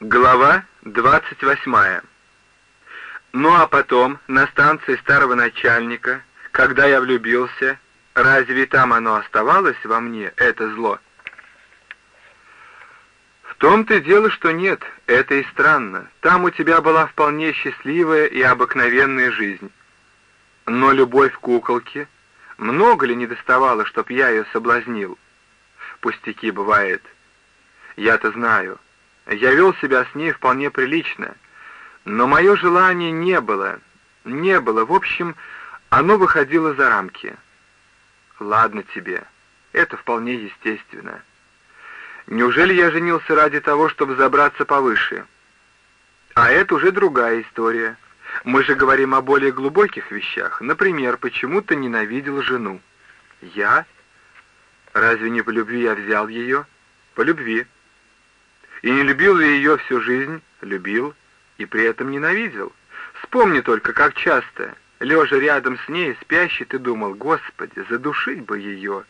Глава 28. Ну а потом, на станции старого начальника, когда я влюбился, разве там оно оставалось во мне, это зло? В том-то дело, что нет, это и странно. Там у тебя была вполне счастливая и обыкновенная жизнь. Но любовь к куколке, много ли не доставало, чтоб я ее соблазнил? Пустяки бывает. Я-то знаю. Я вел себя с ней вполне прилично, но мое желание не было, не было, в общем, оно выходило за рамки. Ладно тебе, это вполне естественно. Неужели я женился ради того, чтобы забраться повыше? А это уже другая история. Мы же говорим о более глубоких вещах. Например, почему ты ненавидел жену? Я? Разве не по любви я взял ее? По любви. И не любил ли ее всю жизнь? Любил. И при этом ненавидел. Вспомни только, как часто, лежа рядом с ней, спящий, ты думал, «Господи, задушить бы ее!»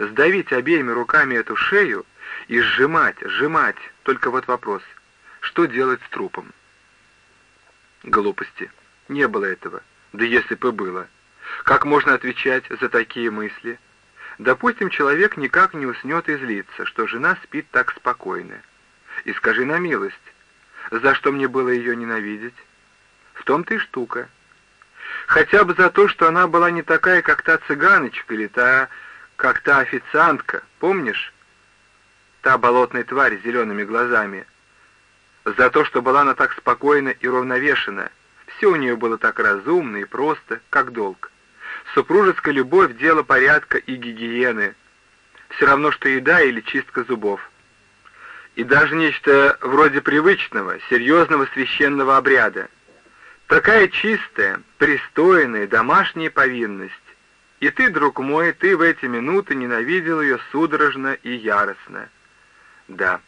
Сдавить обеими руками эту шею и сжимать, сжимать. Только вот вопрос, что делать с трупом? Глупости. Не было этого. Да если бы было. Как можно отвечать за такие мысли? Допустим, человек никак не уснет и злится, что жена спит так спокойно. И скажи на милость, за что мне было ее ненавидеть? В том-то штука. Хотя бы за то, что она была не такая, как та цыганочка или та, как та официантка, помнишь? Та болотная тварь с зелеными глазами. За то, что была она так спокойна и равновешена. Все у нее было так разумно и просто, как долг. Супружеская любовь — дело порядка и гигиены. Все равно, что еда или чистка зубов и даже нечто вроде привычного, серьезного священного обряда. Такая чистая, пристойная, домашняя повинность. И ты, друг мой, ты в эти минуты ненавидел ее судорожно и яростно. Да,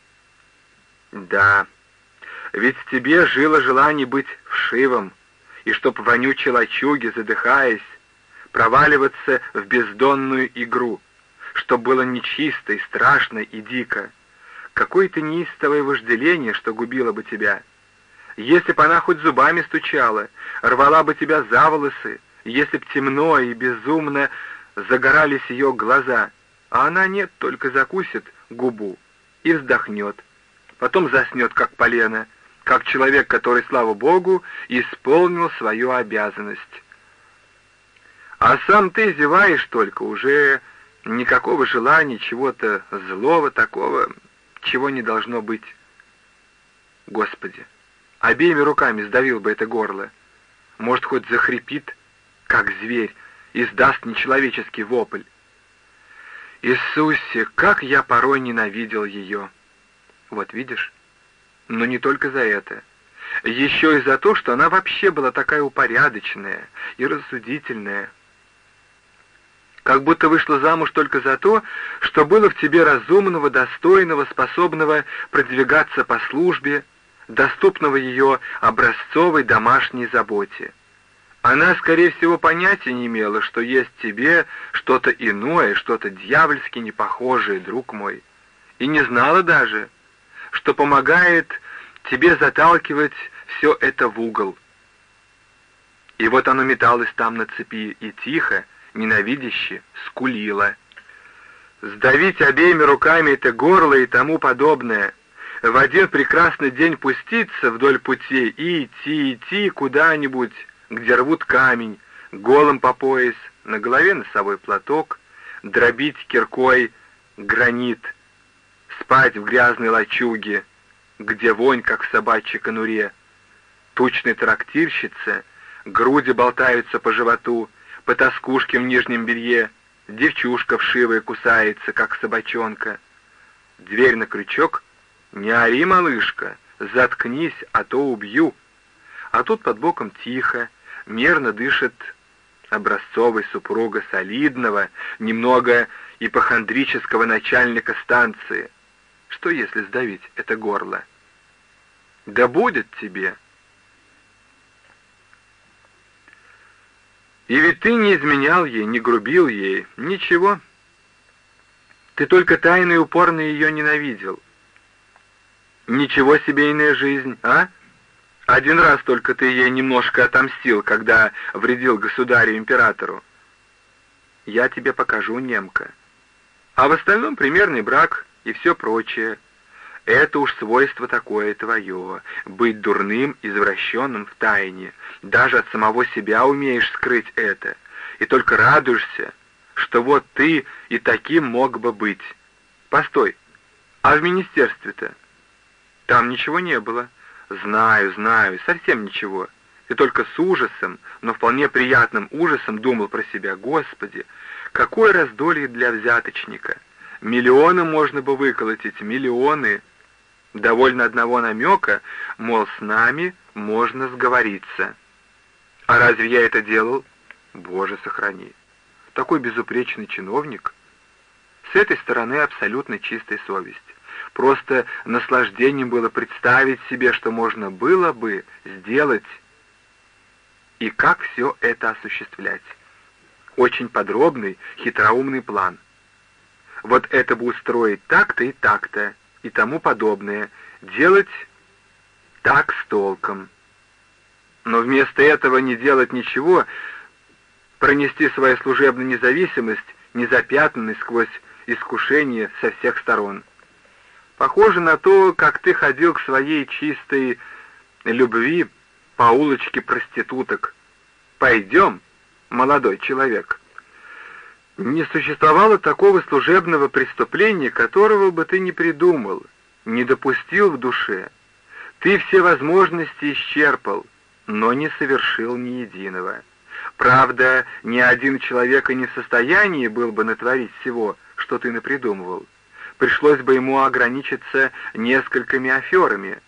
да, ведь в тебе жило желание быть вшивым, и чтоб вонючие лачуги, задыхаясь, проваливаться в бездонную игру, чтоб было нечисто и страшно и дико, какое-то неистовое вожделение, что губило бы тебя. Если б она хоть зубами стучала, рвала бы тебя за волосы, если б темно и безумно загорались ее глаза, а она нет, только закусит губу и вздохнет, потом заснет, как полено, как человек, который, слава Богу, исполнил свою обязанность. А сам ты зеваешь только, уже никакого желания, чего-то злого такого чего не должно быть. Господи, обеими руками сдавил бы это горло. Может, хоть захрипит, как зверь, и сдаст нечеловеческий вопль. Иисусе, как я порой ненавидел ее. Вот видишь? Но не только за это. Еще и за то, что она вообще была такая упорядоченная и рассудительная как будто вышла замуж только за то, что было в тебе разумного, достойного, способного продвигаться по службе, доступного ее образцовой домашней заботе. Она, скорее всего, понятия не имела, что есть в тебе что-то иное, что-то дьявольски непохожее, друг мой, и не знала даже, что помогает тебе заталкивать все это в угол. И вот оно металось там на цепи и тихо, ненавидяще скулила. Сдавить обеими руками это горло и тому подобное. В один прекрасный день пуститься вдоль путей и идти, идти куда-нибудь, где рвут камень, голым по пояс, на голове носовой платок, дробить киркой гранит, спать в грязной лачуге, где вонь, как в собачьей конуре. Тучной трактирщице, груди болтаются по животу, по тоскушке в нижнем белье, девчушка вшивая кусается, как собачонка. Дверь на крючок. «Не ори, малышка, заткнись, а то убью». А тут под боком тихо, мерно дышит образцовый супруга солидного, немного ипохондрического начальника станции. Что если сдавить это горло? Да будет тебе, И ведь ты не изменял ей, не грубил ей, ничего. Ты только тайно и упорно ее ненавидел. Ничего семейная жизнь, а? Один раз только ты ей немножко отомстил, когда вредил государю-императору. Я тебе покажу, немка. А в остальном примерный брак и все прочее. Это уж свойство такое твое, быть дурным, извращенным в тайне. Даже от самого себя умеешь скрыть это. И только радуешься, что вот ты и таким мог бы быть. Постой, а в министерстве-то? Там ничего не было. Знаю, знаю, совсем ничего. И только с ужасом, но вполне приятным ужасом думал про себя, Господи, какое раздолье для взяточника. Миллионы можно бы выколотить, миллионы. Довольно одного намека, мол, с нами можно сговориться. А разве я это делал? Боже, сохрани. Такой безупречный чиновник. С этой стороны абсолютно чистая совесть. Просто наслаждением было представить себе, что можно было бы сделать и как все это осуществлять. Очень подробный, хитроумный план. Вот это бы устроить так-то и так-то, и тому подобное. Делать так с толком. Но вместо этого не делать ничего, пронести свою служебную независимость, незапятнанной сквозь искушение со всех сторон. Похоже на то, как ты ходил к своей чистой любви по улочке проституток. Пойдем, молодой человек. Не существовало такого служебного преступления, которого бы ты не придумал, не допустил в душе. Ты все возможности исчерпал, но не совершил ни единого. Правда, ни один человек и не в состоянии был бы натворить всего, что ты напридумывал пришлось бы ему ограничиться несколькими аферами.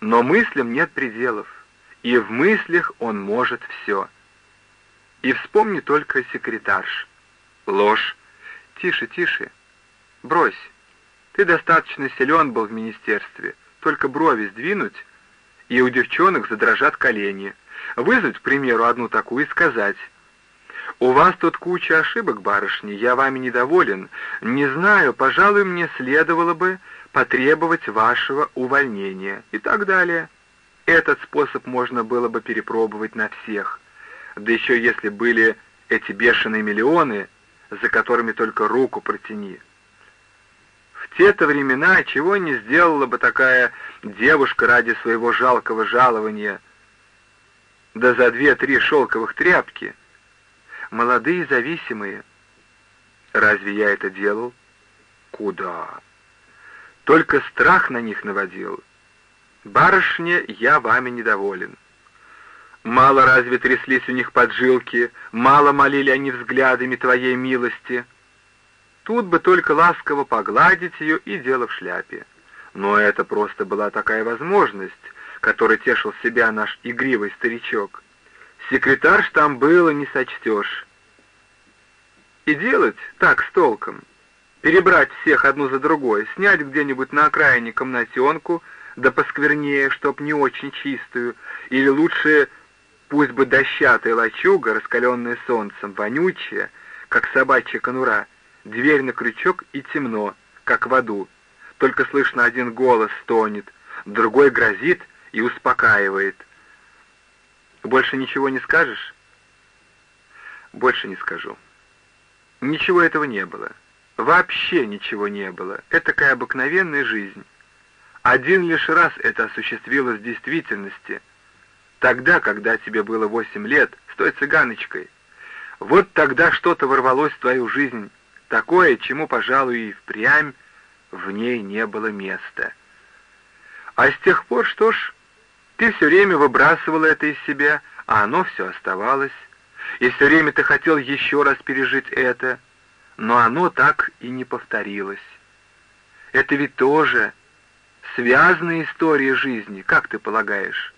Но мыслям нет пределов, и в мыслях он может все. И вспомни только секретарш. Ложь. Тише, тише. Брось. Ты достаточно силен был в министерстве. Только брови сдвинуть, и у девчонок задрожат колени. Вызвать, к примеру, одну такую и сказать — «У вас тут куча ошибок, барышни, я вами недоволен. Не знаю, пожалуй, мне следовало бы потребовать вашего увольнения» и так далее. Этот способ можно было бы перепробовать на всех. Да еще если были эти бешеные миллионы, за которыми только руку протяни. В те-то времена чего не сделала бы такая девушка ради своего жалкого жалования, да за две-три шелковых тряпки — молодые зависимые. Разве я это делал? Куда? Только страх на них наводил. Барышня, я вами недоволен. Мало разве тряслись у них поджилки, мало молили они взглядами твоей милости. Тут бы только ласково погладить ее и дело в шляпе. Но это просто была такая возможность, которой тешил себя наш игривый старичок. Секретарш там было не сочтешь. И делать так с толком. Перебрать всех одну за другой, снять где-нибудь на окраине комнатенку, да посквернее, чтоб не очень чистую, или лучше пусть бы дощатая лачуга, раскаленная солнцем, вонючая, как собачья конура, дверь на крючок и темно, как в аду. Только слышно один голос стонет, другой грозит и успокаивает. Больше ничего не скажешь? Больше не скажу. Ничего этого не было. Вообще ничего не было. Это такая обыкновенная жизнь. Один лишь раз это осуществилось в действительности. Тогда, когда тебе было восемь лет, с той цыганочкой. Вот тогда что-то ворвалось в твою жизнь, такое, чему, пожалуй, и впрямь в ней не было места. А с тех пор, что ж, ты все время выбрасывал это из себя, а оно все оставалось. И все время ты хотел еще раз пережить это, но оно так и не повторилось. Это ведь тоже связанная история жизни, как ты полагаешь?